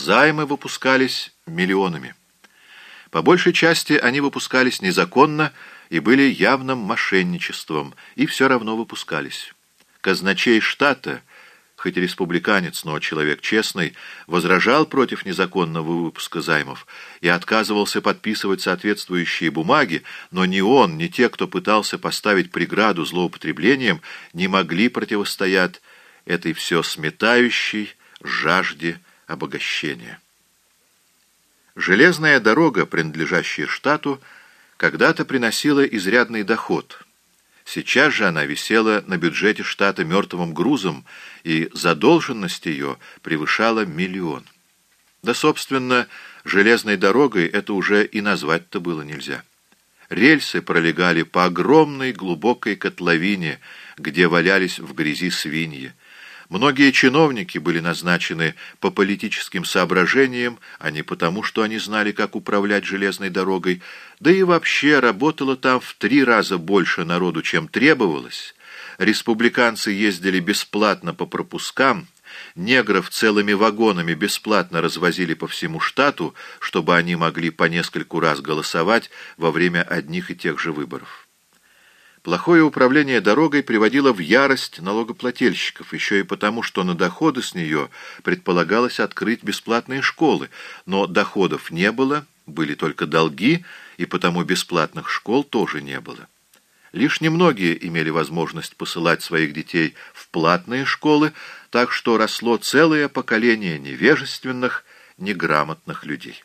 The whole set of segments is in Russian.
Займы выпускались миллионами. По большей части они выпускались незаконно и были явным мошенничеством, и все равно выпускались. Казначей штата, хоть и республиканец, но человек честный, возражал против незаконного выпуска займов и отказывался подписывать соответствующие бумаги, но ни он, ни те, кто пытался поставить преграду злоупотреблениям, не могли противостоять этой все сметающей жажде обогащения. Железная дорога, принадлежащая штату, когда-то приносила изрядный доход. Сейчас же она висела на бюджете штата мертвым грузом, и задолженность ее превышала миллион. Да, собственно, железной дорогой это уже и назвать-то было нельзя. Рельсы пролегали по огромной глубокой котловине, где валялись в грязи свиньи. Многие чиновники были назначены по политическим соображениям, а не потому, что они знали, как управлять железной дорогой, да и вообще работало там в три раза больше народу, чем требовалось. Республиканцы ездили бесплатно по пропускам, негров целыми вагонами бесплатно развозили по всему штату, чтобы они могли по нескольку раз голосовать во время одних и тех же выборов. Плохое управление дорогой приводило в ярость налогоплательщиков, еще и потому, что на доходы с нее предполагалось открыть бесплатные школы, но доходов не было, были только долги, и потому бесплатных школ тоже не было. Лишь немногие имели возможность посылать своих детей в платные школы, так что росло целое поколение невежественных, неграмотных людей.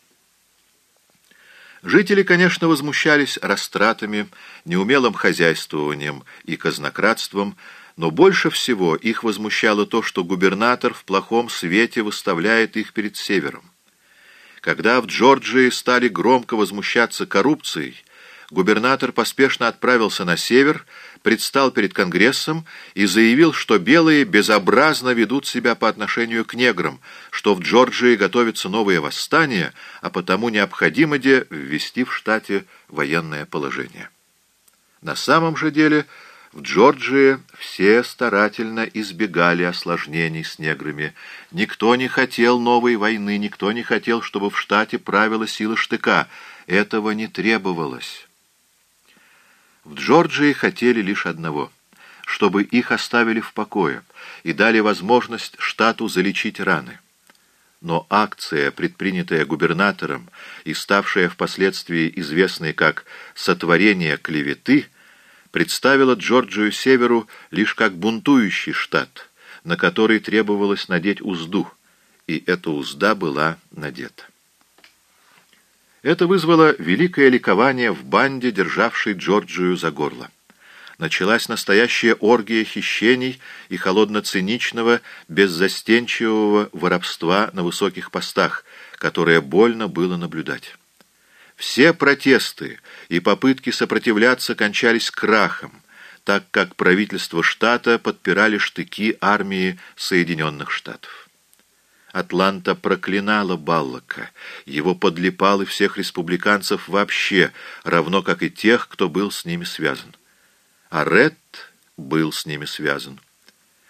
Жители, конечно, возмущались растратами, неумелым хозяйствованием и казнократством, но больше всего их возмущало то, что губернатор в плохом свете выставляет их перед севером. Когда в Джорджии стали громко возмущаться коррупцией, губернатор поспешно отправился на север, предстал перед Конгрессом и заявил, что белые безобразно ведут себя по отношению к неграм, что в Джорджии готовится новое восстание, а потому необходимо де ввести в штате военное положение. На самом же деле в Джорджии все старательно избегали осложнений с неграми. Никто не хотел новой войны, никто не хотел, чтобы в штате правила сила штыка. Этого не требовалось. В Джорджии хотели лишь одного — чтобы их оставили в покое и дали возможность штату залечить раны. Но акция, предпринятая губернатором и ставшая впоследствии известной как «сотворение клеветы», представила Джорджию Северу лишь как бунтующий штат, на который требовалось надеть узду, и эта узда была надета. Это вызвало великое ликование в банде, державшей Джорджию за горло. Началась настоящая оргия хищений и холодно-циничного, беззастенчивого воровства на высоких постах, которое больно было наблюдать. Все протесты и попытки сопротивляться кончались крахом, так как правительство штата подпирали штыки армии Соединенных Штатов. Атланта проклинала Баллока, его подлипал и всех республиканцев вообще, равно как и тех, кто был с ними связан. А Ред был с ними связан.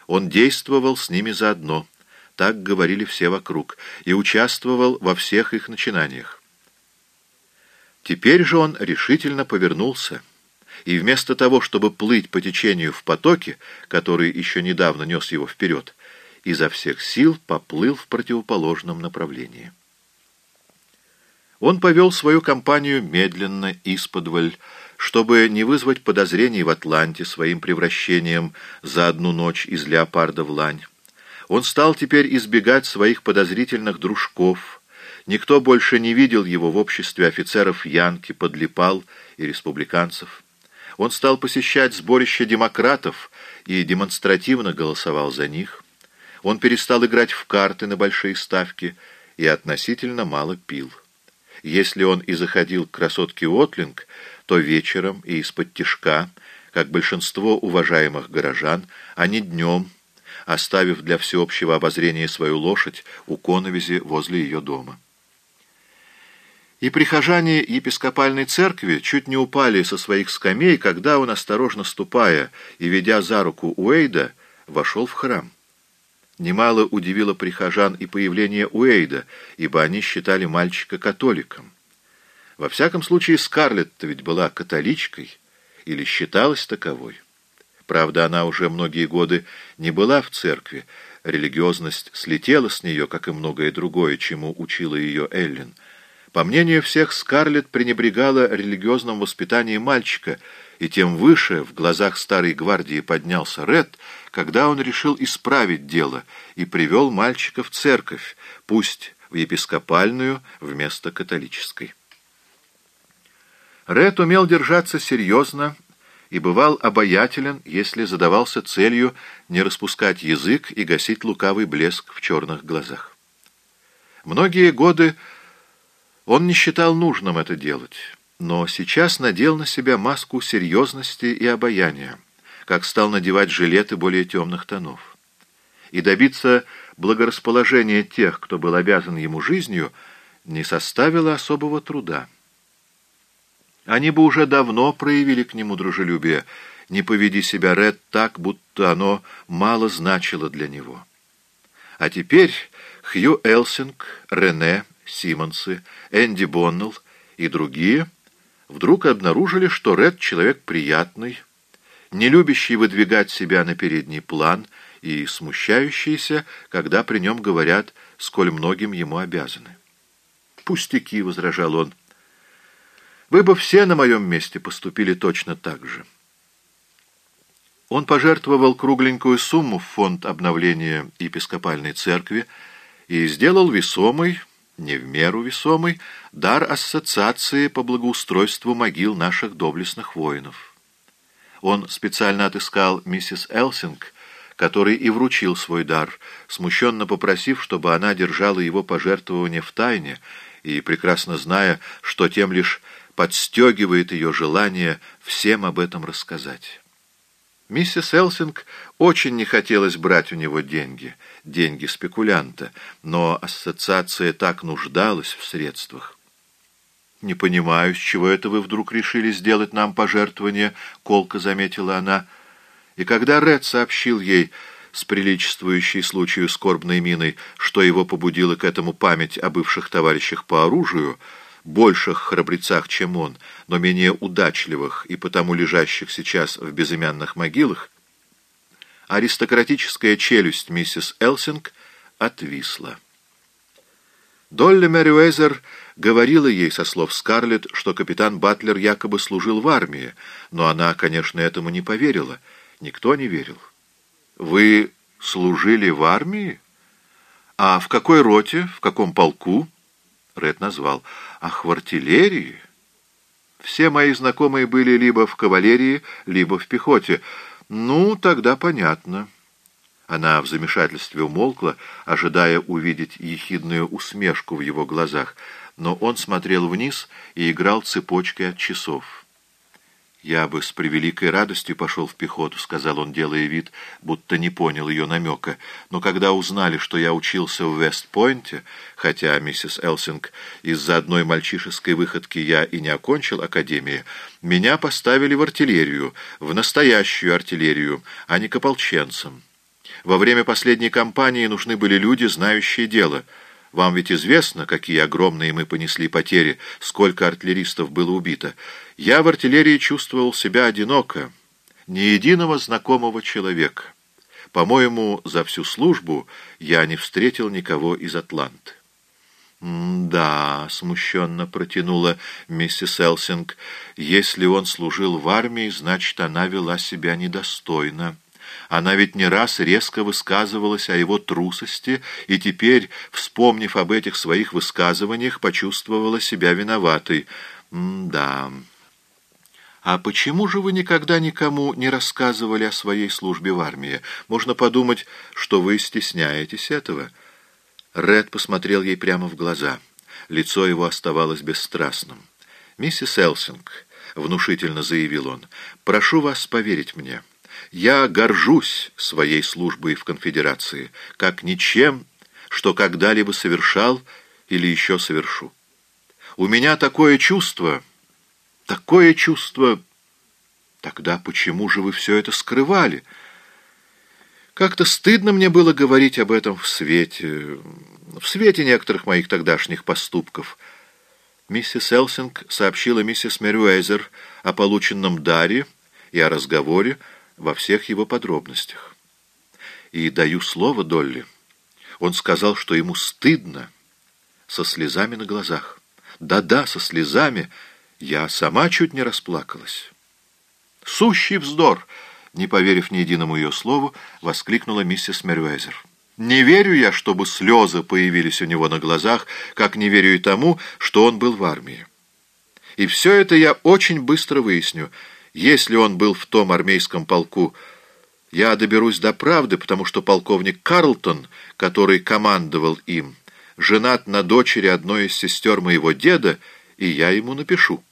Он действовал с ними заодно, так говорили все вокруг, и участвовал во всех их начинаниях. Теперь же он решительно повернулся, и вместо того, чтобы плыть по течению в потоке, который еще недавно нес его вперед, изо всех сил поплыл в противоположном направлении. Он повел свою компанию медленно, исподволь, чтобы не вызвать подозрений в Атланте своим превращением за одну ночь из леопарда в лань. Он стал теперь избегать своих подозрительных дружков. Никто больше не видел его в обществе офицеров Янки, подлипал и республиканцев. Он стал посещать сборища демократов и демонстративно голосовал за них. Он перестал играть в карты на большие ставки и относительно мало пил. Если он и заходил к красотке Уотлинг, то вечером и из-под тишка, как большинство уважаемых горожан, а не днем, оставив для всеобщего обозрения свою лошадь у коновизи возле ее дома. И прихожане епископальной церкви чуть не упали со своих скамей, когда он, осторожно ступая и ведя за руку Уэйда, вошел в храм. Немало удивило прихожан и появление Уэйда, ибо они считали мальчика католиком. Во всяком случае, Скарлетт ведь была католичкой или считалась таковой. Правда, она уже многие годы не была в церкви, религиозность слетела с нее, как и многое другое, чему учила ее Эллен. По мнению всех, Скарлетт пренебрегала религиозным воспитанием мальчика, и тем выше в глазах старой гвардии поднялся Ред, когда он решил исправить дело и привел мальчика в церковь, пусть в епископальную вместо католической. Ред умел держаться серьезно и бывал обаятелен, если задавался целью не распускать язык и гасить лукавый блеск в черных глазах. Многие годы он не считал нужным это делать, но сейчас надел на себя маску серьезности и обаяния, как стал надевать жилеты более темных тонов. И добиться благорасположения тех, кто был обязан ему жизнью, не составило особого труда. Они бы уже давно проявили к нему дружелюбие, не поведи себя Ред так, будто оно мало значило для него. А теперь Хью Элсинг, Рене, Симмонсы, Энди Боннелл и другие вдруг обнаружили, что Ред человек приятный, не любящий выдвигать себя на передний план и смущающийся, когда при нем говорят, сколь многим ему обязаны. «Пустяки», — возражал он, — вы бы все на моем месте поступили точно так же. Он пожертвовал кругленькую сумму в фонд обновления епископальной церкви и сделал весомый, не в меру весомый, дар ассоциации по благоустройству могил наших доблестных воинов. Он специально отыскал миссис Элсинг, который и вручил свой дар, смущенно попросив, чтобы она держала его пожертвование в тайне, и прекрасно зная, что тем лишь подстегивает ее желание всем об этом рассказать. Миссис Элсинг очень не хотелось брать у него деньги, деньги спекулянта, но ассоциация так нуждалась в средствах. «Не понимаю, с чего это вы вдруг решили сделать нам пожертвование», — колко заметила она. И когда Ред сообщил ей с приличествующей случаю скорбной миной, что его побудила к этому память о бывших товарищах по оружию, — больших храбрецах, чем он, но менее удачливых и потому лежащих сейчас в безымянных могилах, аристократическая челюсть миссис Элсинг отвисла. Долли Мэриуэзер говорила ей со слов Скарлетт, что капитан Батлер якобы служил в армии, но она, конечно, этому не поверила. Никто не верил. «Вы служили в армии? А в какой роте, в каком полку?» Ред назвал. «Ах, в артиллерии?» Все мои знакомые были либо в кавалерии, либо в пехоте. Ну, тогда понятно. Она в замешательстве умолкла, ожидая увидеть ехидную усмешку в его глазах, но он смотрел вниз и играл цепочкой от часов. «Я бы с превеликой радостью пошел в пехоту», — сказал он, делая вид, будто не понял ее намека. «Но когда узнали, что я учился в Вестпойнте, хотя, миссис Элсинг, из-за одной мальчишеской выходки я и не окончил академии, меня поставили в артиллерию, в настоящую артиллерию, а не к ополченцам. Во время последней кампании нужны были люди, знающие дело». Вам ведь известно, какие огромные мы понесли потери, сколько артиллеристов было убито. Я в артиллерии чувствовал себя одиноко, ни единого знакомого человека. По-моему, за всю службу я не встретил никого из Атланты. «Да», — смущенно протянула миссис Элсинг, — «если он служил в армии, значит, она вела себя недостойно». Она ведь не раз резко высказывалась о его трусости, и теперь, вспомнив об этих своих высказываниях, почувствовала себя виноватой. «Да...» «А почему же вы никогда никому не рассказывали о своей службе в армии? Можно подумать, что вы стесняетесь этого». Ред посмотрел ей прямо в глаза. Лицо его оставалось бесстрастным. «Миссис Элсинг», — внушительно заявил он, — «прошу вас поверить мне». Я горжусь своей службой в конфедерации, как ничем, что когда-либо совершал или еще совершу. У меня такое чувство, такое чувство... Тогда почему же вы все это скрывали? Как-то стыдно мне было говорить об этом в свете, в свете некоторых моих тогдашних поступков. Миссис Элсинг сообщила миссис Мерюэзер о полученном даре и о разговоре во всех его подробностях. И даю слово Долли. Он сказал, что ему стыдно, со слезами на глазах. Да-да, со слезами. Я сама чуть не расплакалась. «Сущий вздор!» Не поверив ни единому ее слову, воскликнула миссис Мерюэзер. «Не верю я, чтобы слезы появились у него на глазах, как не верю и тому, что он был в армии. И все это я очень быстро выясню. Если он был в том армейском полку, я доберусь до правды, потому что полковник Карлтон, который командовал им, женат на дочери одной из сестер моего деда, и я ему напишу».